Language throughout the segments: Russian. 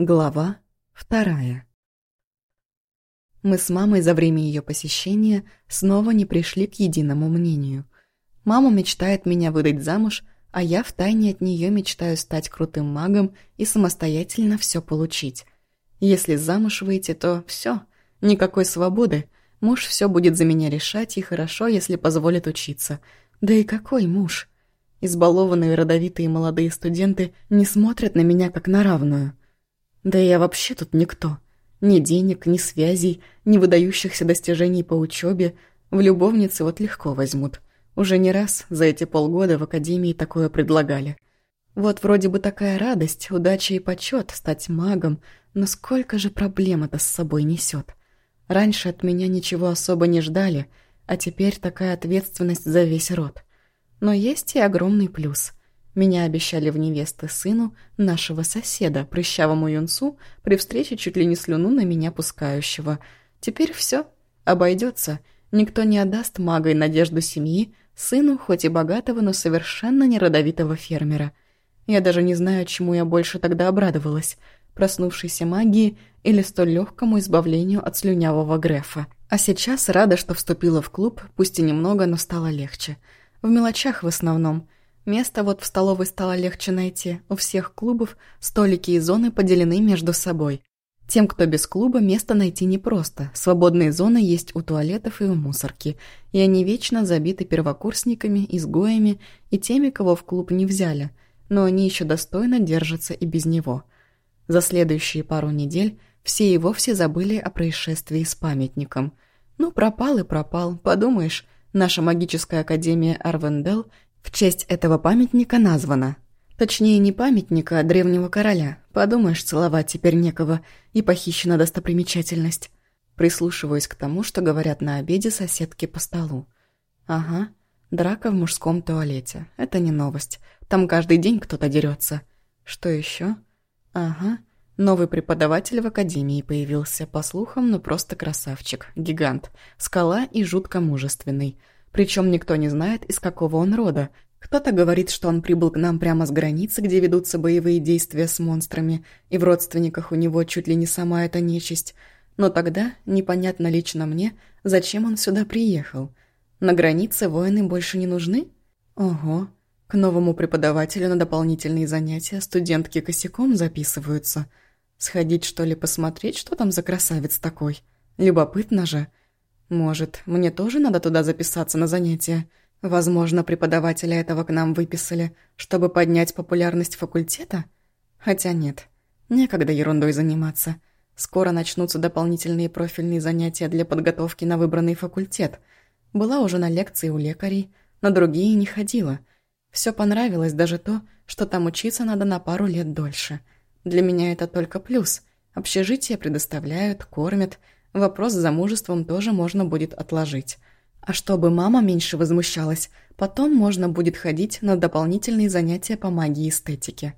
Глава вторая. Мы с мамой за время ее посещения снова не пришли к единому мнению. Мама мечтает меня выдать замуж, а я втайне от нее мечтаю стать крутым магом и самостоятельно все получить. Если замуж выйти, то все, никакой свободы. Муж все будет за меня решать, и хорошо, если позволит учиться. Да и какой муж? Избалованные родовитые молодые студенты не смотрят на меня как на равную. Да я вообще тут никто. Ни денег, ни связей, ни выдающихся достижений по учебе. В любовницы вот легко возьмут. Уже не раз за эти полгода в академии такое предлагали. Вот вроде бы такая радость, удача и почет стать магом, но сколько же проблем это с собой несет. Раньше от меня ничего особо не ждали, а теперь такая ответственность за весь род. Но есть и огромный плюс. Меня обещали в невесты сыну нашего соседа, прыщавому юнцу, при встрече чуть ли не слюну на меня пускающего. Теперь все обойдется. Никто не отдаст магой надежду семьи, сыну, хоть и богатого, но совершенно не родовитого фермера. Я даже не знаю, чему я больше тогда обрадовалась – проснувшейся магии или столь легкому избавлению от слюнявого Грефа. А сейчас рада, что вступила в клуб, пусть и немного, но стало легче. В мелочах в основном – Место вот в столовой стало легче найти. У всех клубов столики и зоны поделены между собой. Тем, кто без клуба, место найти непросто. Свободные зоны есть у туалетов и у мусорки. И они вечно забиты первокурсниками, изгоями и теми, кого в клуб не взяли. Но они еще достойно держатся и без него. За следующие пару недель все и вовсе забыли о происшествии с памятником. Ну, пропал и пропал, подумаешь, наша магическая академия Арвендел в честь этого памятника названа. Точнее, не памятника, а древнего короля. Подумаешь, целовать теперь некого, и похищена достопримечательность. Прислушиваюсь к тому, что говорят на обеде соседки по столу. Ага, драка в мужском туалете. Это не новость. Там каждый день кто-то дерется. Что еще? Ага, новый преподаватель в академии появился. По слухам, ну просто красавчик, гигант. Скала и жутко мужественный. Причем никто не знает, из какого он рода. Кто-то говорит, что он прибыл к нам прямо с границы, где ведутся боевые действия с монстрами, и в родственниках у него чуть ли не сама эта нечисть. Но тогда непонятно лично мне, зачем он сюда приехал. На границе воины больше не нужны? Ого, к новому преподавателю на дополнительные занятия студентки косяком записываются. Сходить, что ли, посмотреть, что там за красавец такой? Любопытно же. Может, мне тоже надо туда записаться на занятия? Возможно, преподавателя этого к нам выписали, чтобы поднять популярность факультета? Хотя нет, некогда ерундой заниматься. Скоро начнутся дополнительные профильные занятия для подготовки на выбранный факультет. Была уже на лекции у лекарей, на другие не ходила. Все понравилось, даже то, что там учиться надо на пару лет дольше. Для меня это только плюс. Общежитие предоставляют, кормят – Вопрос с замужеством тоже можно будет отложить. А чтобы мама меньше возмущалась, потом можно будет ходить на дополнительные занятия по магии и эстетике.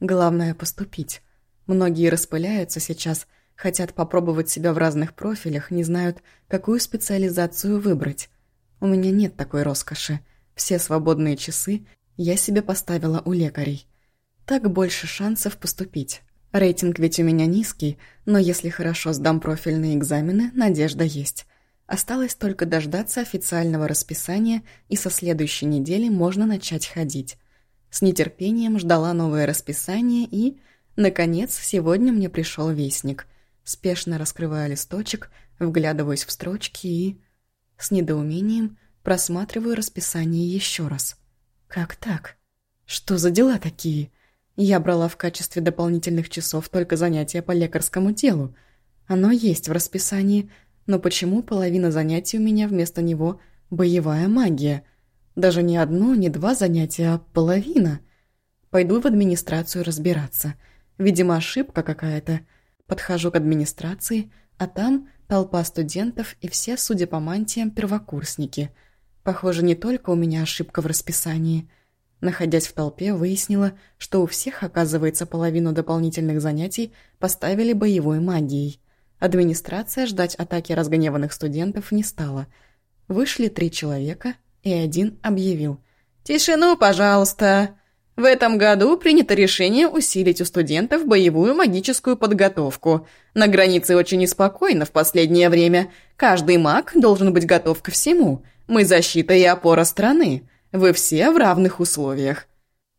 Главное – поступить. Многие распыляются сейчас, хотят попробовать себя в разных профилях, не знают, какую специализацию выбрать. У меня нет такой роскоши. Все свободные часы я себе поставила у лекарей. Так больше шансов поступить. Рейтинг ведь у меня низкий, но если хорошо сдам профильные экзамены, надежда есть. Осталось только дождаться официального расписания, и со следующей недели можно начать ходить. С нетерпением ждала новое расписание и... Наконец, сегодня мне пришел вестник. Спешно раскрываю листочек, вглядываюсь в строчки и... С недоумением просматриваю расписание еще раз. Как так? Что за дела такие? Я брала в качестве дополнительных часов только занятия по лекарскому делу. Оно есть в расписании, но почему половина занятий у меня вместо него боевая магия? Даже не одно, не два занятия, а половина. Пойду в администрацию разбираться. Видимо, ошибка какая-то. Подхожу к администрации, а там толпа студентов и все, судя по мантиям, первокурсники. Похоже, не только у меня ошибка в расписании – Находясь в толпе, выяснила, что у всех, оказывается, половину дополнительных занятий поставили боевой магией. Администрация ждать атаки разгневанных студентов не стала. Вышли три человека, и один объявил. «Тишину, пожалуйста!» В этом году принято решение усилить у студентов боевую магическую подготовку. На границе очень неспокойно в последнее время. Каждый маг должен быть готов ко всему. Мы защита и опора страны. Вы все в равных условиях.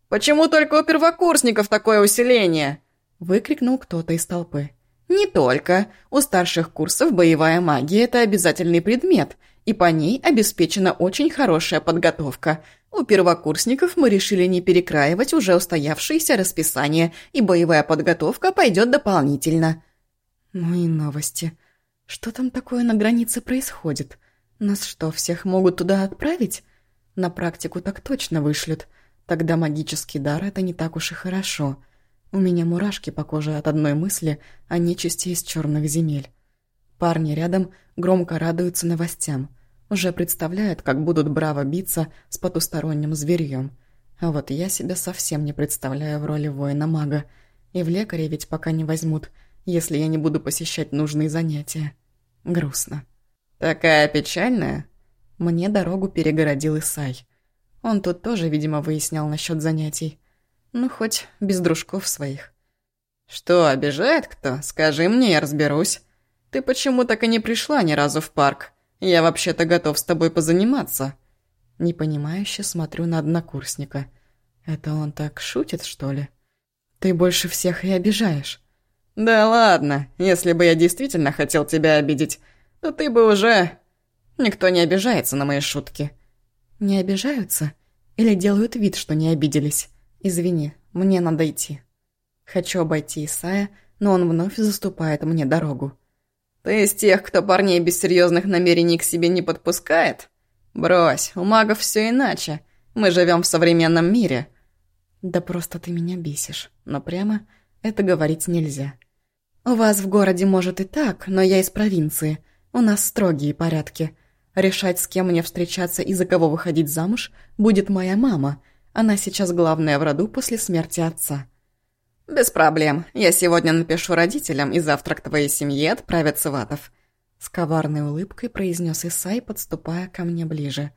«Почему только у первокурсников такое усиление?» – выкрикнул кто-то из толпы. «Не только. У старших курсов боевая магия – это обязательный предмет, и по ней обеспечена очень хорошая подготовка – у первокурсников мы решили не перекраивать уже устоявшееся расписание, и боевая подготовка пойдет дополнительно. Ну и новости. Что там такое на границе происходит? Нас что, всех могут туда отправить? На практику так точно вышлют. Тогда магический дар — это не так уж и хорошо. У меня мурашки по коже от одной мысли о нечисти из черных земель. Парни рядом громко радуются новостям — уже представляют, как будут браво биться с потусторонним зверьем. А вот я себя совсем не представляю в роли воина-мага. И в лекаре ведь пока не возьмут, если я не буду посещать нужные занятия. Грустно. «Такая печальная?» Мне дорогу перегородил Исай. Он тут тоже, видимо, выяснял насчет занятий. Ну, хоть без дружков своих. «Что, обижает кто? Скажи мне, я разберусь. Ты почему так и не пришла ни разу в парк?» Я вообще-то готов с тобой позаниматься». Непонимающе смотрю на однокурсника. «Это он так шутит, что ли?» «Ты больше всех и обижаешь». «Да ладно, если бы я действительно хотел тебя обидеть, то ты бы уже...» «Никто не обижается на мои шутки». «Не обижаются? Или делают вид, что не обиделись? Извини, мне надо идти». Хочу обойти Исая, но он вновь заступает мне дорогу. Ты из тех, кто парней без серьезных намерений к себе не подпускает? Брось, у магов все иначе. Мы живем в современном мире. Да просто ты меня бесишь. Но прямо это говорить нельзя. У вас в городе может и так, но я из провинции. У нас строгие порядки. Решать, с кем мне встречаться и за кого выходить замуж, будет моя мама. Она сейчас главная в роду после смерти отца. «Без проблем. Я сегодня напишу родителям, и завтра к твоей семье отправят сватов». С коварной улыбкой произнес Исай, подступая ко мне ближе.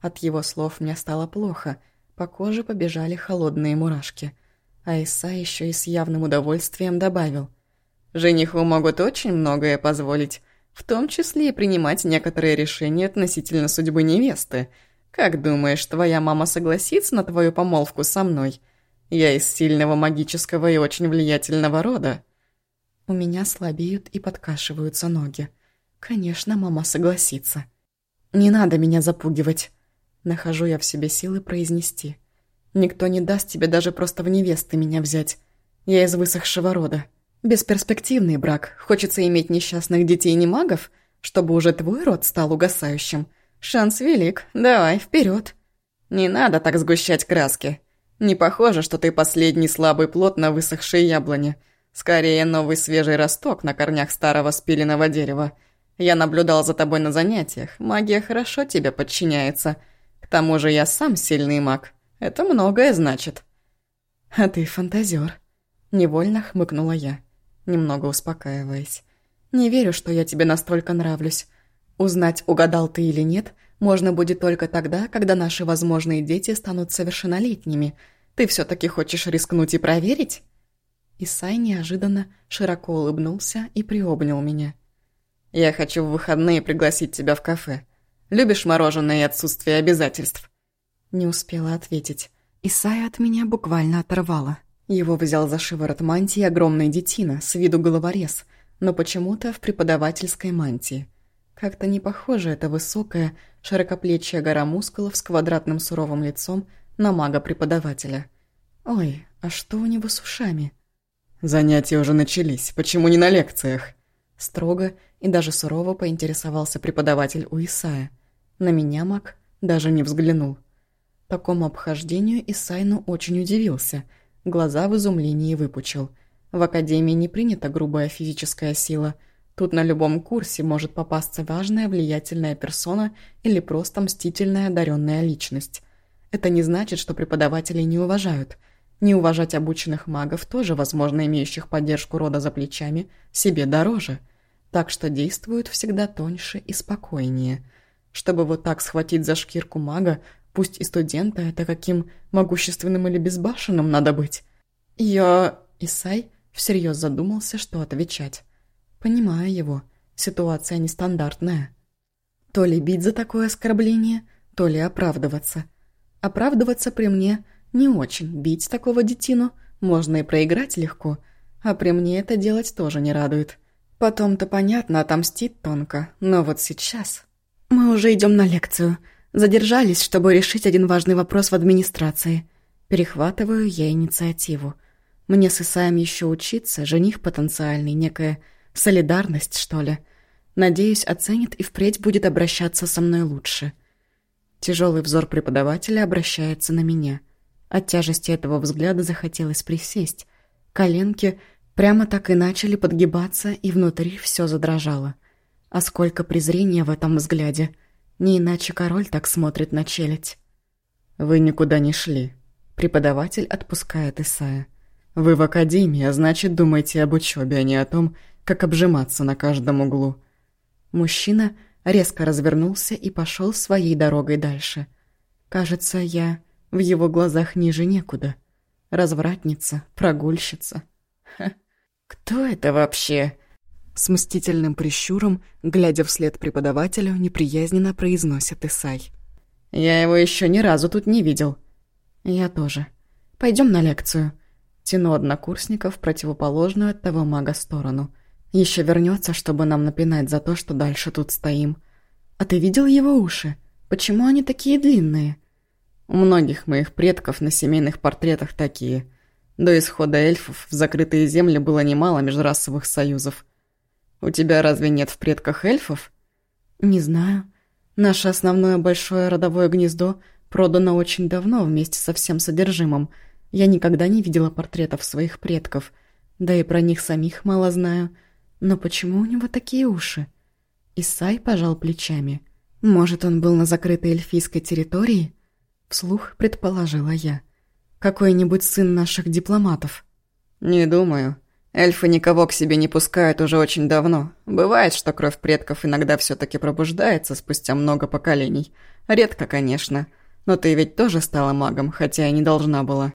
От его слов мне стало плохо, по коже побежали холодные мурашки. А Исай еще и с явным удовольствием добавил. «Жениху могут очень многое позволить, в том числе и принимать некоторые решения относительно судьбы невесты. Как думаешь, твоя мама согласится на твою помолвку со мной?» Я из сильного магического и очень влиятельного рода. У меня слабеют и подкашиваются ноги. Конечно, мама согласится. Не надо меня запугивать. Нахожу я в себе силы произнести. Никто не даст тебе даже просто в невесты меня взять. Я из высохшего рода. Бесперспективный брак. Хочется иметь несчастных детей не магов, чтобы уже твой род стал угасающим. Шанс велик. Давай, вперед. Не надо так сгущать краски. Не похоже, что ты последний слабый плод на высохшей яблоне. Скорее, новый свежий росток на корнях старого спиленного дерева. Я наблюдал за тобой на занятиях. Магия хорошо тебе подчиняется. К тому же я сам сильный маг. Это многое значит. А ты фантазер. Невольно хмыкнула я, немного успокаиваясь. Не верю, что я тебе настолько нравлюсь. Узнать, угадал ты или нет – можно будет только тогда, когда наши возможные дети станут совершеннолетними. Ты все таки хочешь рискнуть и проверить?» Исай неожиданно широко улыбнулся и приобнял меня. «Я хочу в выходные пригласить тебя в кафе. Любишь мороженое и отсутствие обязательств?» Не успела ответить. Исая от меня буквально оторвала. Его взял за шиворот мантии огромный детина, с виду головорез, но почему-то в преподавательской мантии. Как-то не похоже эта высокая, широкоплечья гора мускулов с квадратным суровым лицом на мага-преподавателя. Ой, а что у него с ушами? «Занятия уже начались, почему не на лекциях?» Строго и даже сурово поинтересовался преподаватель у Исая. На меня маг даже не взглянул. Такому обхождению Исайну очень удивился, глаза в изумлении выпучил. В академии не принята грубая физическая сила – Тут на любом курсе может попасться важная влиятельная персона или просто мстительная одаренная личность. Это не значит, что преподавателей не уважают. Не уважать обученных магов, тоже, возможно, имеющих поддержку рода за плечами, себе дороже. Так что действуют всегда тоньше и спокойнее. Чтобы вот так схватить за шкирку мага, Пусть и студента, это каким могущественным или безбашенным надо быть. Я... Исай всерьез задумался, что отвечать. Понимаю его. Ситуация нестандартная. То ли бить за такое оскорбление, то ли оправдываться. Оправдываться при мне не очень. Бить такого детину можно и проиграть легко, а при мне это делать тоже не радует. Потом-то, понятно, отомстить тонко, но вот сейчас... Мы уже идем на лекцию. Задержались, чтобы решить один важный вопрос в администрации. Перехватываю я инициативу. Мне с Исаем еще учиться, жених потенциальный, некая солидарность, что ли. Надеюсь, оценит и впредь будет обращаться со мной лучше. Тяжелый взор преподавателя обращается на меня. От тяжести этого взгляда захотелось присесть. Коленки прямо так и начали подгибаться, и внутри все задрожало. А сколько презрения в этом взгляде. Не иначе король так смотрит на челядь. «Вы никуда не шли». Преподаватель отпускает Исая. «Вы в академии, а значит, думайте об учебе, а не о том, как обжиматься на каждом углу». Мужчина резко развернулся и пошел своей дорогой дальше. Кажется, я в его глазах ниже некуда. Развратница, прогульщица. Ха. Кто это вообще? С мстительным прищуром, глядя вслед преподавателю, неприязненно произносит Исай. «Я его еще ни разу тут не видел». «Я тоже. Пойдем на лекцию». Тяну однокурсников в противоположную от того мага сторону. Еще вернется, чтобы нам напинать за то, что дальше тут стоим. А ты видел его уши? Почему они такие длинные? У многих моих предков на семейных портретах такие. До исхода эльфов в закрытые земли было немало межрасовых союзов. У тебя разве нет в предках эльфов? Не знаю. Наше основное большое родовое гнездо продано очень давно вместе со всем содержимым. Я никогда не видела портретов своих предков, да и про них самих мало знаю. Но почему у него такие уши? Исай пожал плечами. Может, он был на закрытой эльфийской территории? Вслух предположила я. Какой-нибудь сын наших дипломатов. Не думаю. Эльфы никого к себе не пускают уже очень давно. Бывает, что кровь предков иногда все таки пробуждается спустя много поколений. Редко, конечно. Но ты ведь тоже стала магом, хотя и не должна была.